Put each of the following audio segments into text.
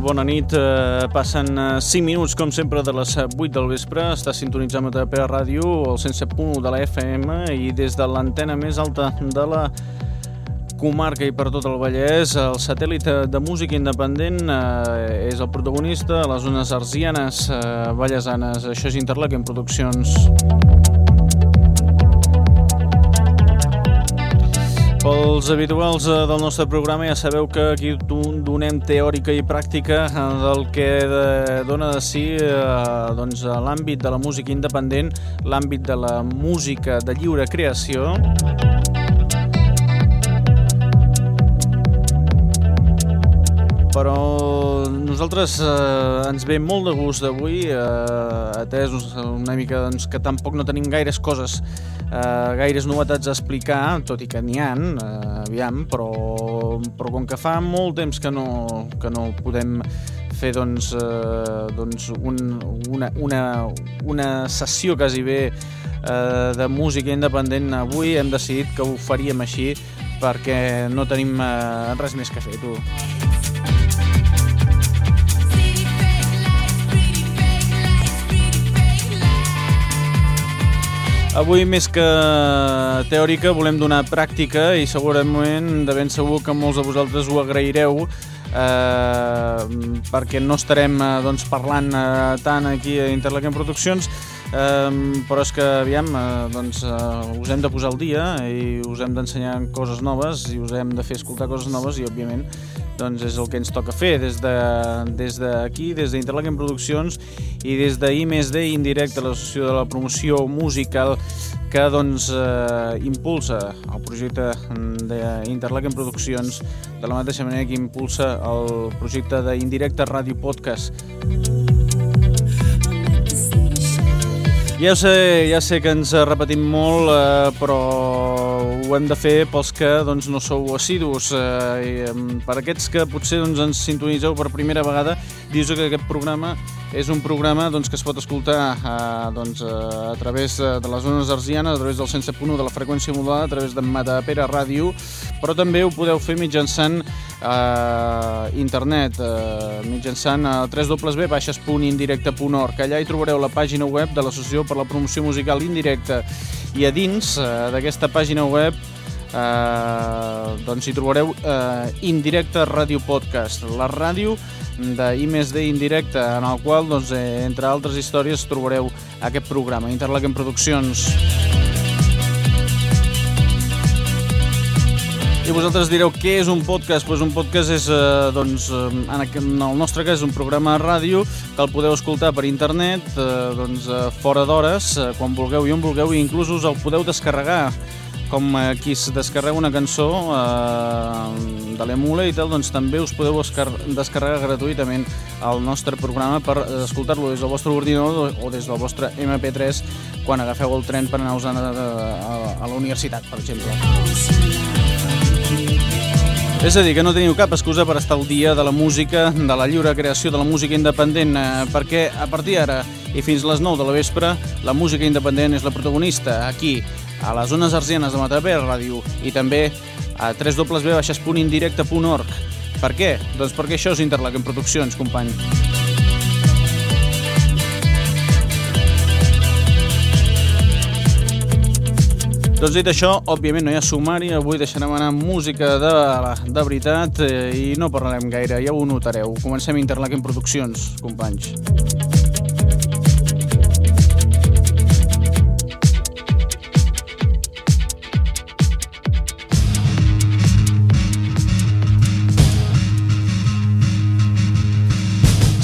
Molt bona nit. Eh, passen 5 minuts, com sempre, de les 8 del vespre. Està sintonitzant a Pere Ràdio, el 107.1 de la FM, i des de l'antena més alta de la comarca i per tot el Vallès, el satèl·lit de música independent eh, és el protagonista a les zones arsianes, eh, vallesanes. Això és Interlaken Produccions. Pels habituals eh, del nostre programa ja sabeu que aquí donem teòrica i pràctica eh, del que de, dona de si eh, doncs, l'àmbit de la música independent, l'àmbit de la música de lliure creació. Però nosaltres eh, ens ve molt de gust d'avui, eh, atès una mica doncs, que tampoc no tenim gaires coses eh, gaires novetats a explicar, tot i que n'hi ha, eh, aviam, però, però com que fa molt temps que no, que no podem fer doncs, eh, doncs un, una, una, una sessió quasi bé eh, de música independent avui hem decidit que ho faríem així perquè no tenim eh, res més que fer, tu. Avui, més que teòrica, volem donar pràctica i segurament de ben segur que molts de vosaltres ho agraireu eh, perquè no estarem eh, doncs, parlant eh, tant aquí a Interlaken Produccions eh, però és que, aviam, eh, doncs, eh, us hem de posar al dia i us hem d'ensenyar coses noves i us hem de fer escoltar coses noves i, òbviament, doncs és el que ens toca fer des d'aquí, de, des, des d'Interlaken Produccions i des de I+D Indirecte, l'associació de la promoció musical que doncs, eh, impulsa el projecte d'Interlaken Produccions de la mateixa manera que impulsa el projecte d'Indirecte Ràdio Podcast. Ja sé, ja sé que ens repetim molt, eh, però ho hem de fer pels que doncs, no sou assidus. Eh, i, per aquests que potser doncs, ens sintonitzeu per primera vegada, dius que aquest programa és un programa doncs, que es pot escoltar eh, doncs, a través de les zones arsianes, a través del 107.1 de la freqüència modulada, a través de Matapera Ràdio, però també ho podeu fer mitjançant eh, internet, eh, mitjançant eh, www.indirecte.org. Allà hi trobareu la pàgina web de l'Associació per la Promoció Musical Indirecta i a dins eh, d'aquesta pàgina web eh, doncs hi trobareu eh, Indirecte Ràdio Podcast, la ràdio de I+D Indirecte, en el qual, doncs, eh, entre altres històries, trobareu aquest programa, Interlaken Produccions. I vosaltres direu què és un podcast? Pues un podcast és, eh, doncs, en el nostre cas, un programa de ràdio que el podeu escoltar per internet, eh, doncs, fora d'hores, quan vulgueu i on vulgueu, i inclús us el podeu descarregar com eh, qui es descarrega una cançó eh, de l'emula i tal, doncs també us podeu descarregar gratuïtament el nostre programa per escoltar-lo des del vostre ordinador o des del vostre MP3 quan agafeu el tren per anar a, a, a la universitat, per exemple. És a dir, que no teniu cap excusa per estar al dia de la música, de la lliure creació de la música independent, eh, perquè a partir d'ara i fins les 9 de la vespre, la música independent és la protagonista aquí, a les zones arsianes de Matapé Ràdio i també a www.indirecte.org. Per què? Doncs perquè això és Interlaken Produccions, company. Doncs dit això, òbviament no hi ha sumari, avui deixarem anar música de, de veritat eh, i no parlarem gaire, ja ho notareu. Comencem Interlaken Produccions, companys.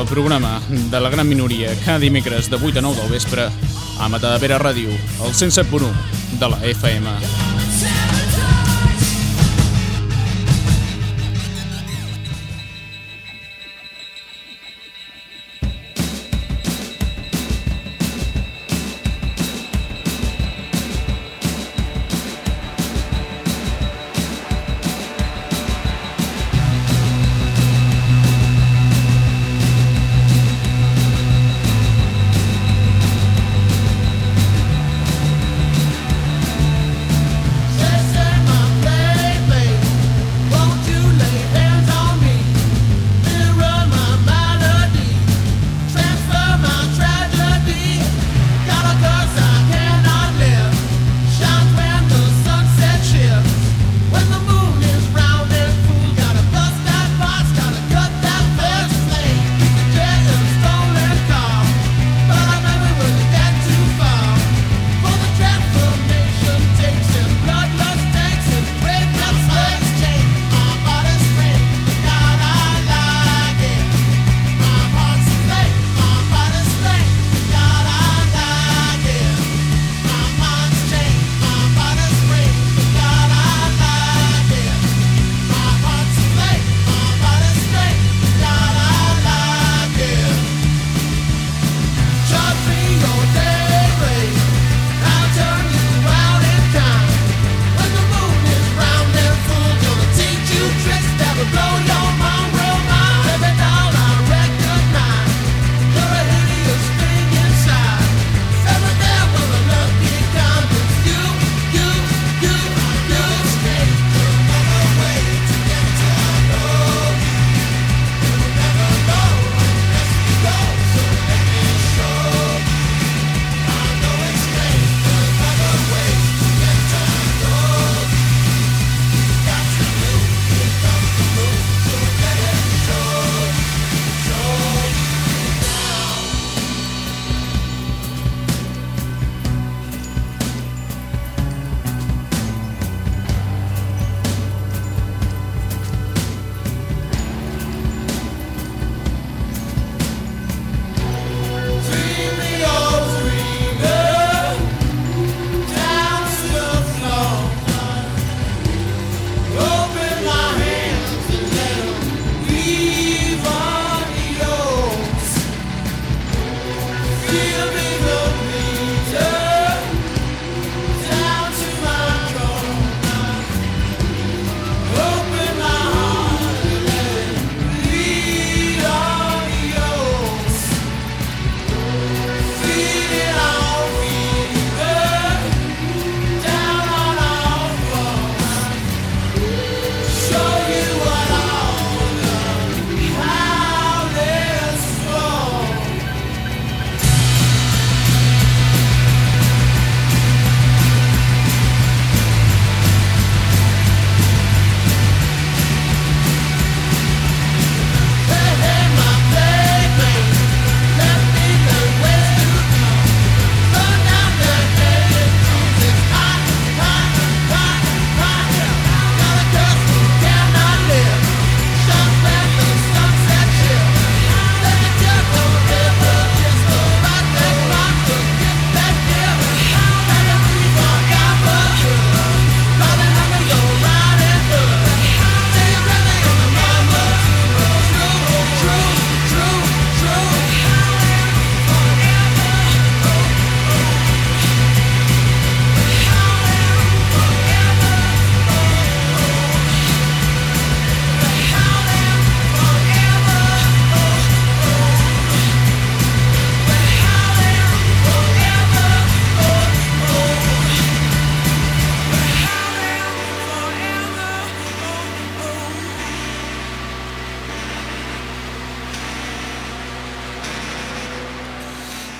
el programa de la gran minoria, cada dimecres de 8 a 9 del vespre a Matadavera Ràdio, el 107.1 de la FM.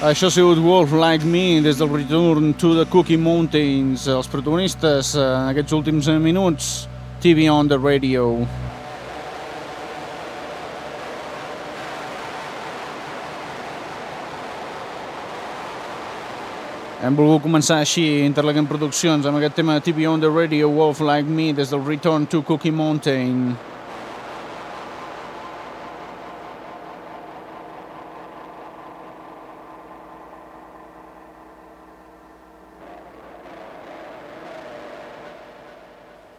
Això ha sigut Wolf Like Me des del Return to the Cookie Mountains. Els protagonistes eh, en aquests últims minuts, TV on the Radio. Hem volgut començar així, Interlequem Produccions, amb aquest tema TV on the Radio, Wolf Like Me, des del Return to Cookie Mountain.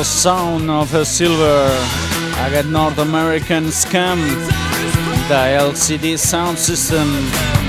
És el Sound of a Silver, aquest North American Scam de LCD Sound System.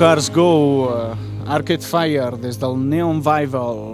Cars Go, uh, Arcade Fire, des del Neon Vival.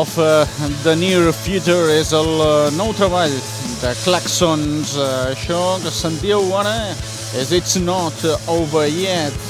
Of uh, the Near Future és el uh, nou treball de Claxons. Uh, això que sentiu ara és It's Not Over Yet.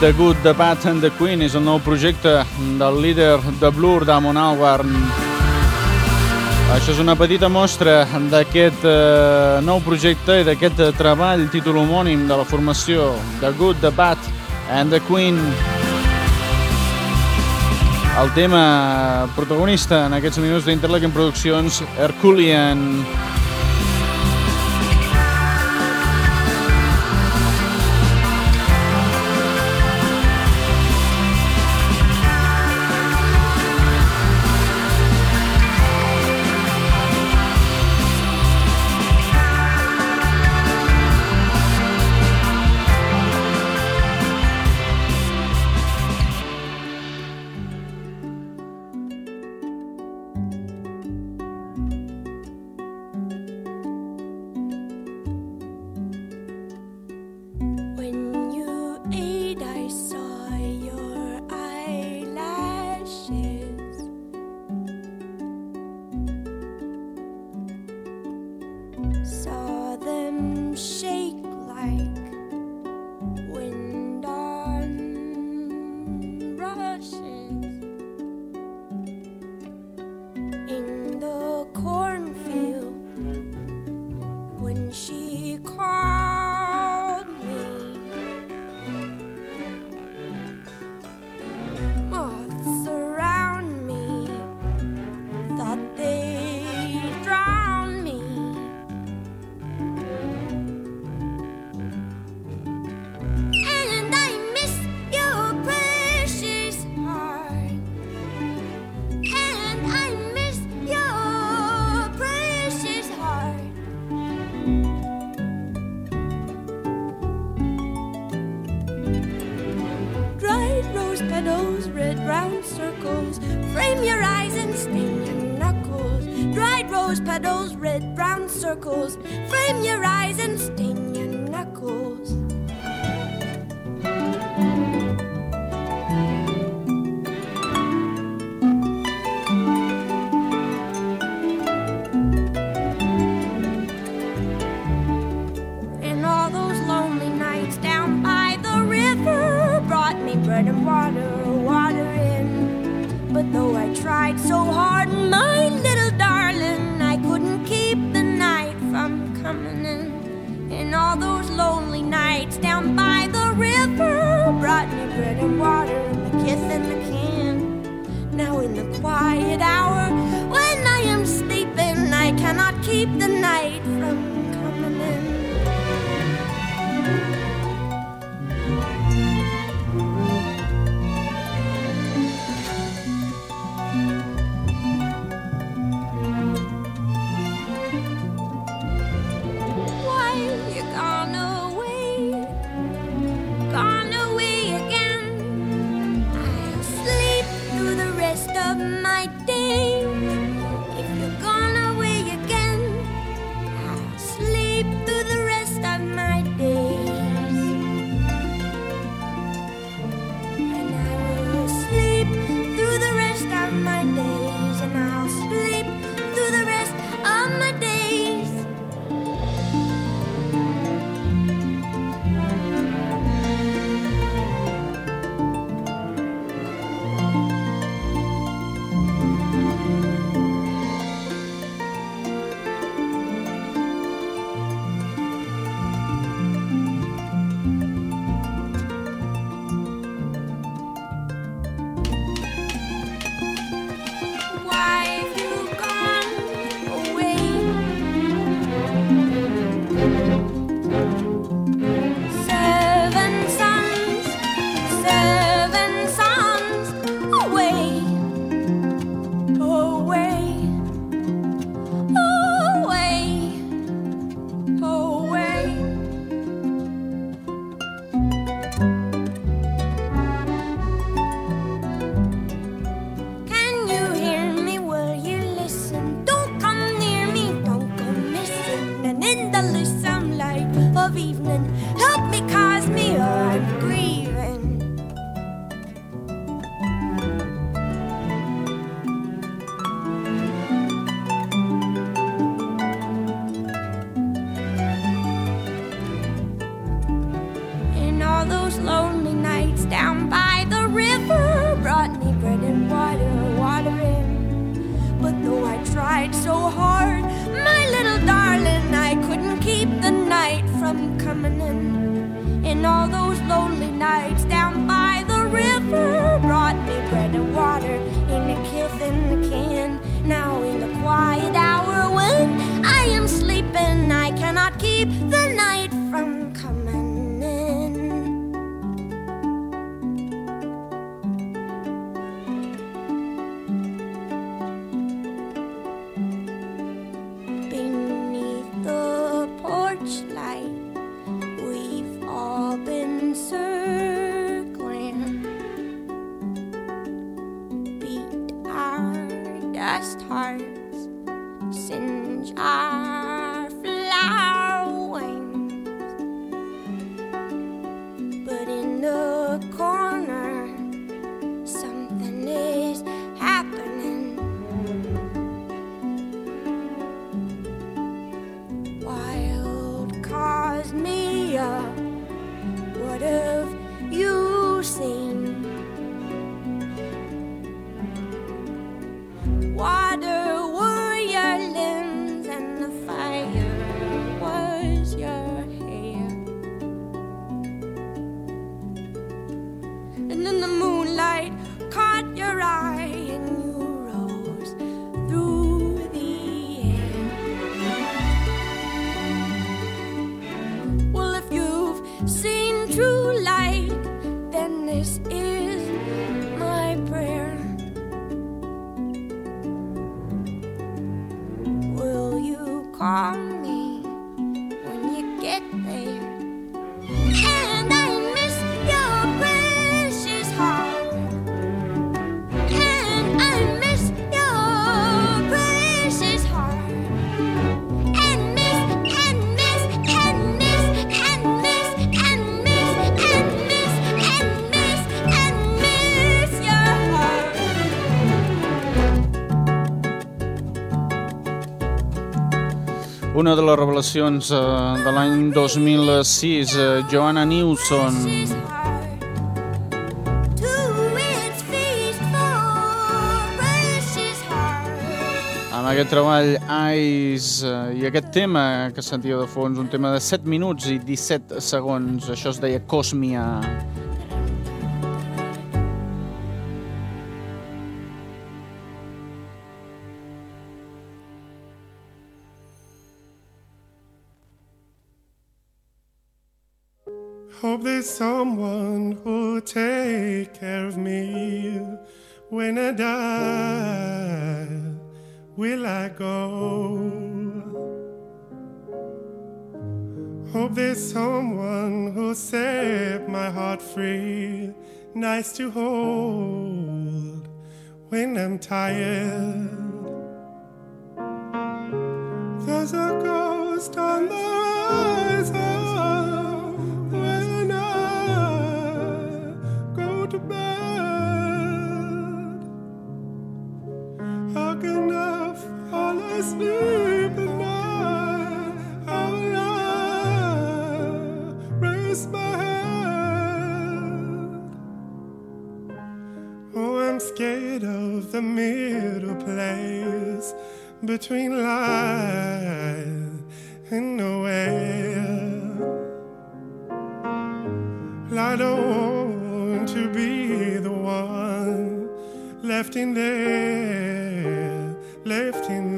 The Good, The Bad and The Queen és el nou projecte del líder de Blur, Damon Albarn. Això és una petita mostra d'aquest eh, nou projecte i d'aquest treball, títol homònim de la formació The Good, The Bad and The Queen. El tema protagonista en aquests minuts d'Interlaken Produccions, Herculean. Herculean. round circles. Frame your eyes and sting your knuckles. Dried rose petals, red brown circles. Frame your eyes and sting your knuckles. tried so hard, my little darling. I couldn't keep the night from coming in. And all those lonely nights down by the river brought me bread and water, and a kiss in a can. Now in the quiet hour, when I am sleeping, I cannot keep the night from Una de les revelacions eh, de l'any 2006, eh, Joanna Newson. Amb aquest treball Ice eh, i aquest tema que sentia de fons, un tema de 7 minuts i 17 segons, això es deia Cosmia. Cosmia. Someone who'll take care of me when I die. Will I go? Hope there's someone who'll set my heart free, nice to hold when I'm tired. There's a ghost on the horizon. Oh, of the middle place between life and nowhere. I don't want to be the one left in there, left in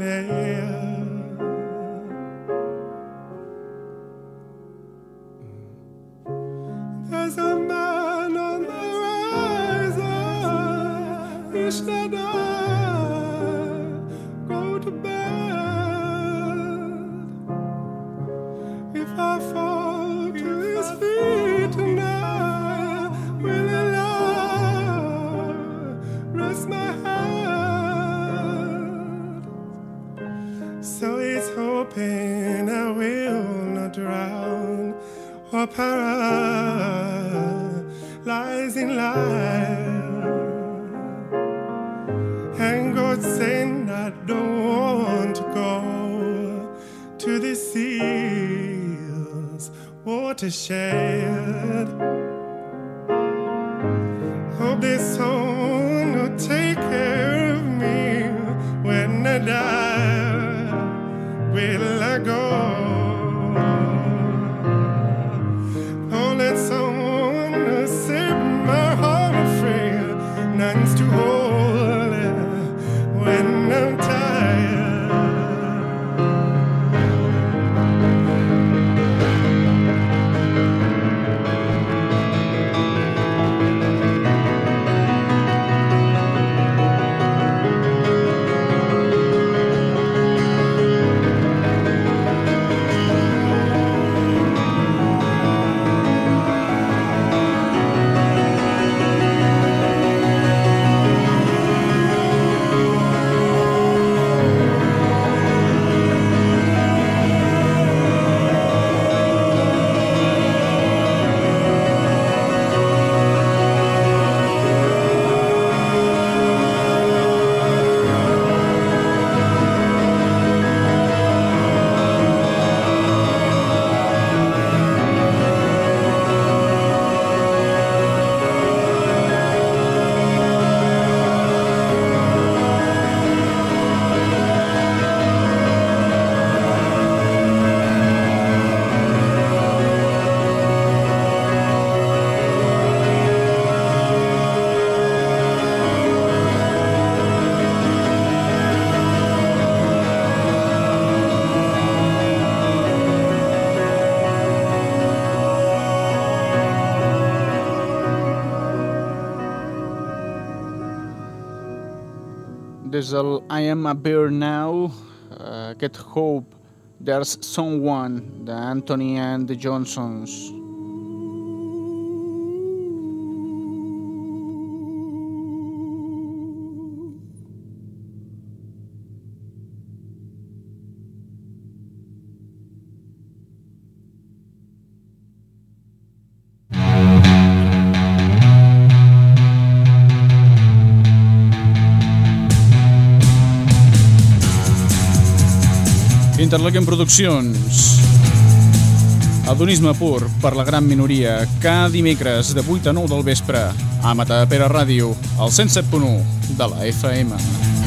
I Am a Bear Now, uh, aquest Hope, There's Someone, the Anthony and the Johnsons. Interlequem Produccions. Adonisme pur per la gran minoria, cada dimecres de 8 a 9 del vespre, a Matapera Ràdio, al 107.1 de la FM.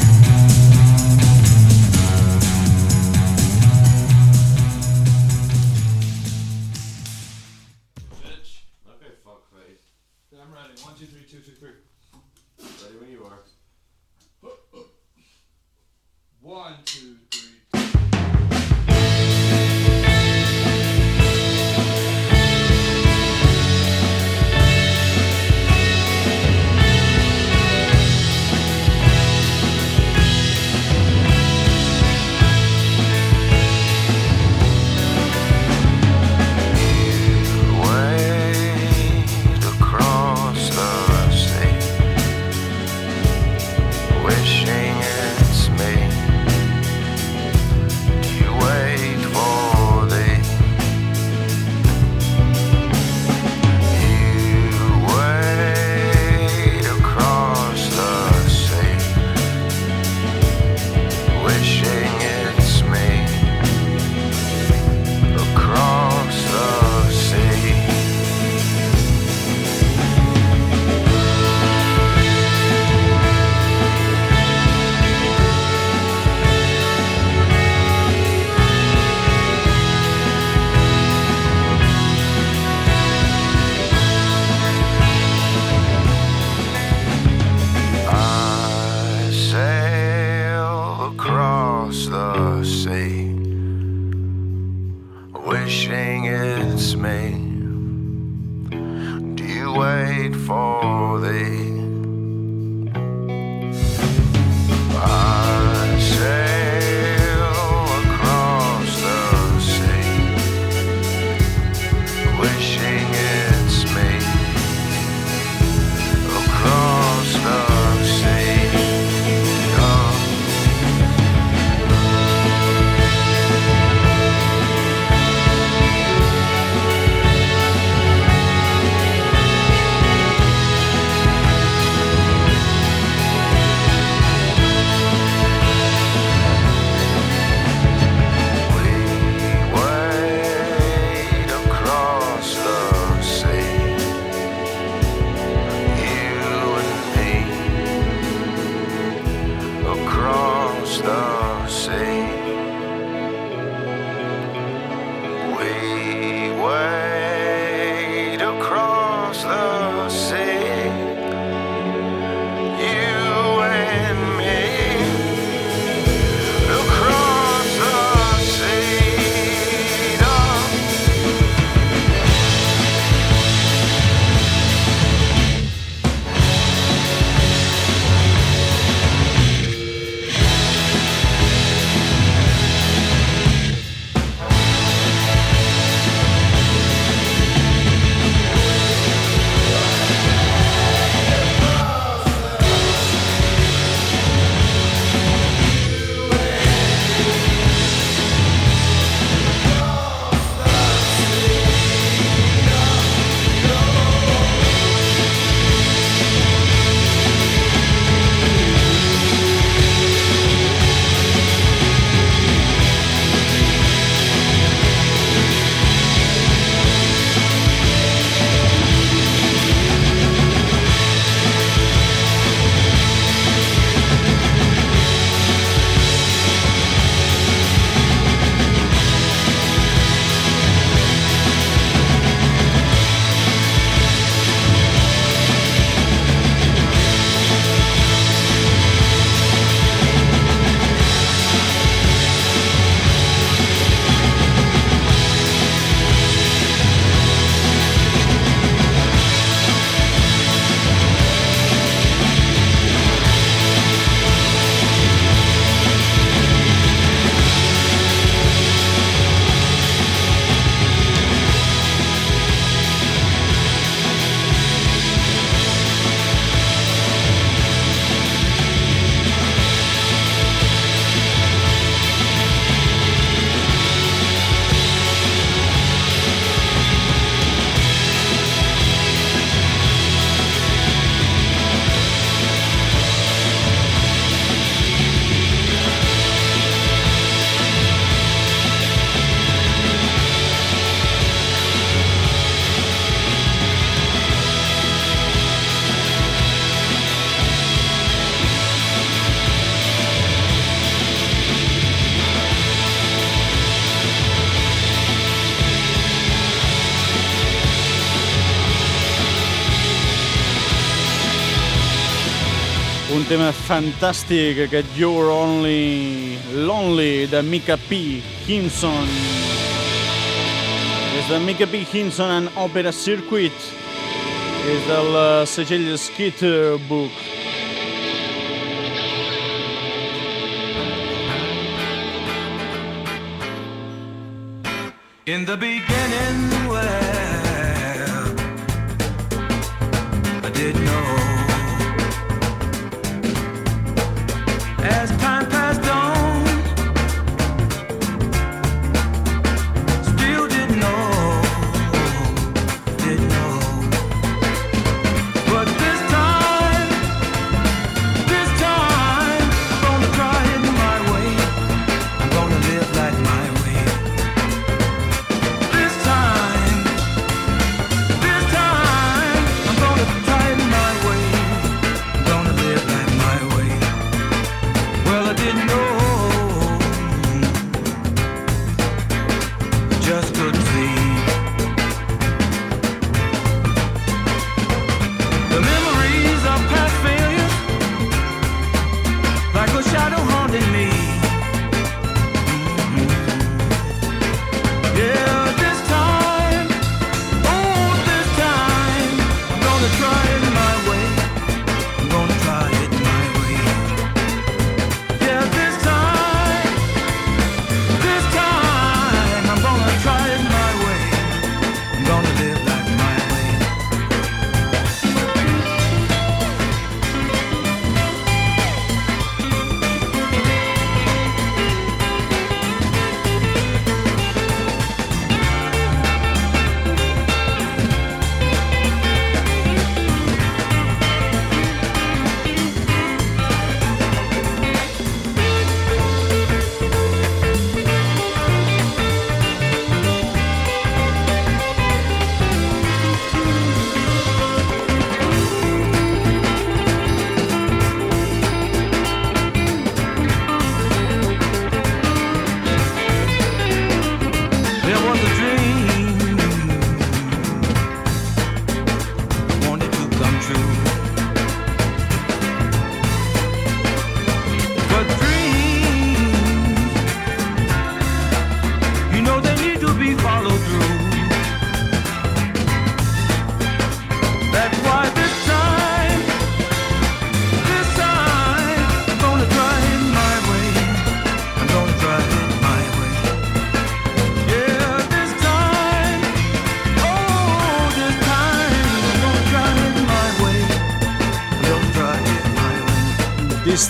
fantàstic aquest You're Only Lonely de Mika P. Hinson. És de Mika P. Hinson en Opera Circuit. És del eh, segell Skitter Book. In the beginning, where I didn't know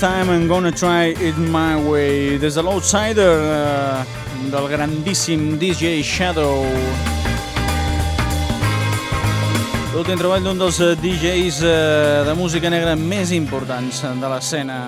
Time I'm Gonna Try It My Way. Des de l'Outsider uh, del grandíssim DJ Shadow. L'últim treball d'un dels eh, DJs uh, eh, de música negra més importants de l'escena.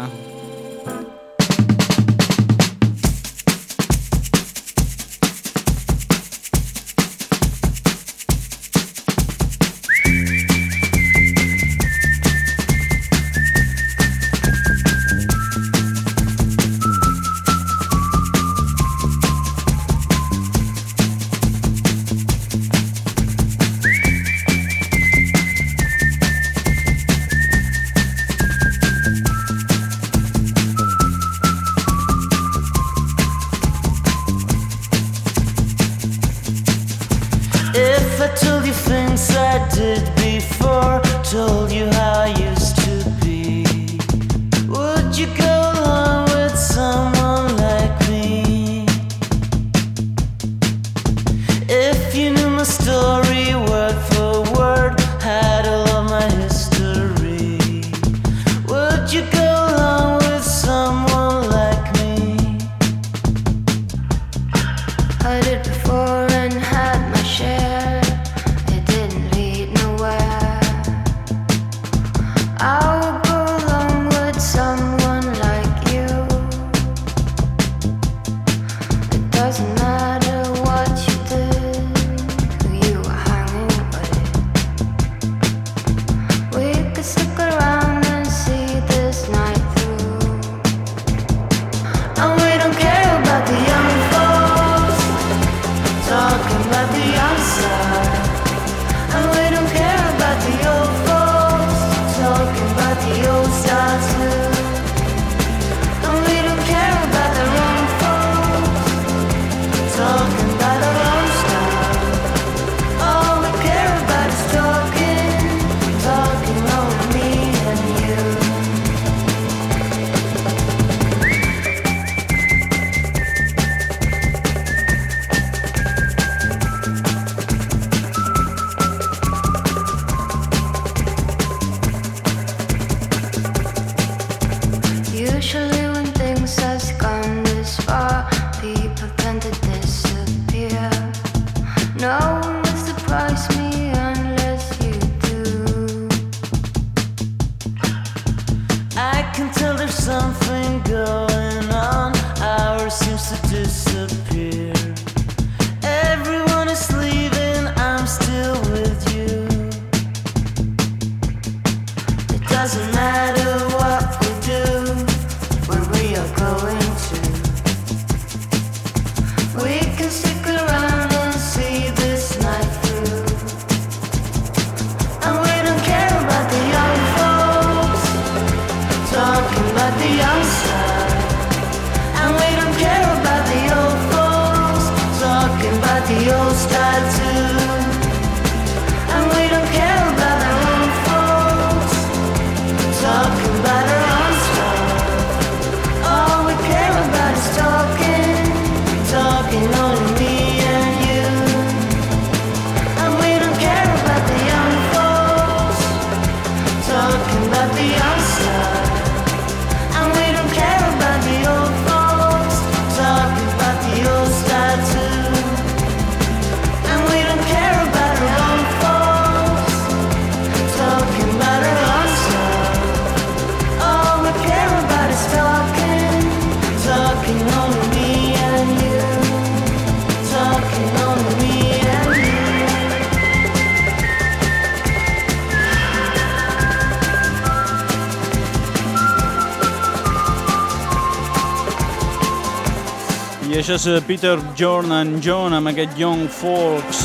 Això és eh, Peter John and John amb aquest Young Folks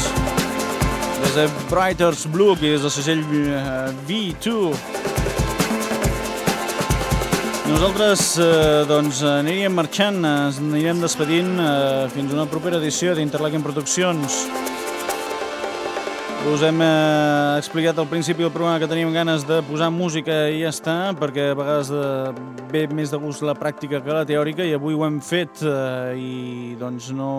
des de Brighter's Blue, que és el segell eh, V2. Nosaltres eh, doncs, aniríem marxant, ens anirem despedint eh, fins a una propera edició d'Interlaken Produccions. Us hem eh, explicat al principi del programa que teníem ganes de posar música i ja està, perquè a vegades de, ve més de gust la pràctica que la teòrica i avui ho hem fet eh, i doncs no,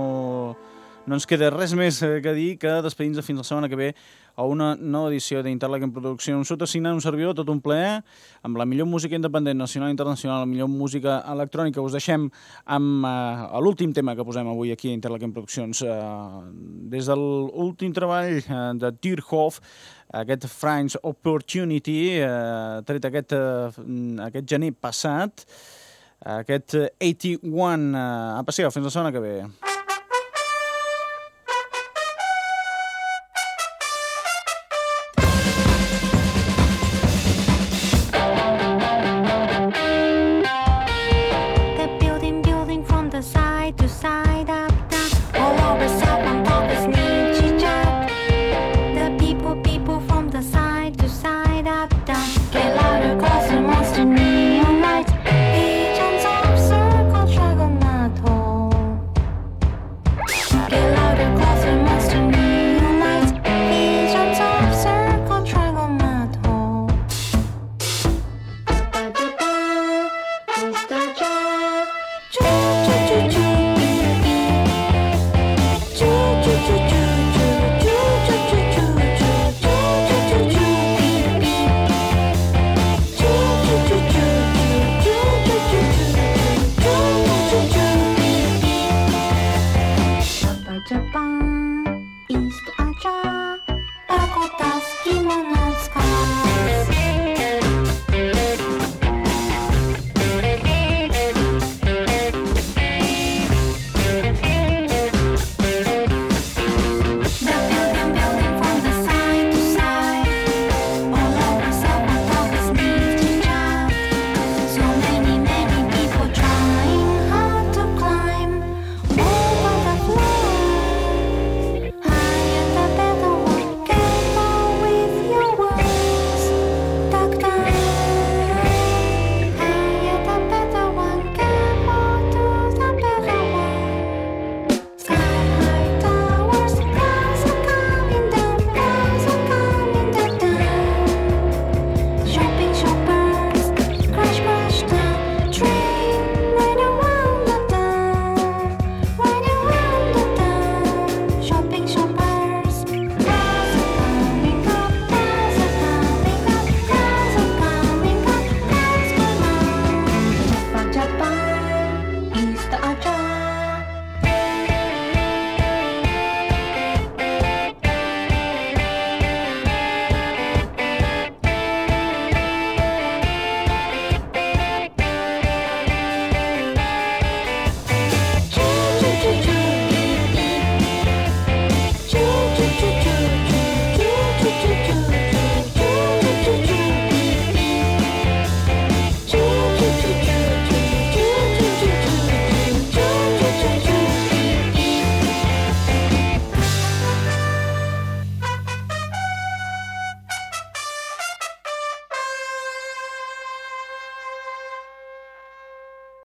no ens queda res més eh, que dir que despedir-nos fins la setmana que ve a una nova edició d'Interlaken Produccions. Sota signant un servidor, tot un plaer, amb la millor música independent, nacional i internacional, la millor música electrònica. Us deixem amb eh, l'últim tema que posem avui aquí a Interlaken Produccions. Eh, des de l'últim treball eh, de Tierhoff, aquest French Opportunity, eh, tret aquest, eh, aquest gener passat, aquest eh, 81. Eh, apa, sí, fins la setmana que ve.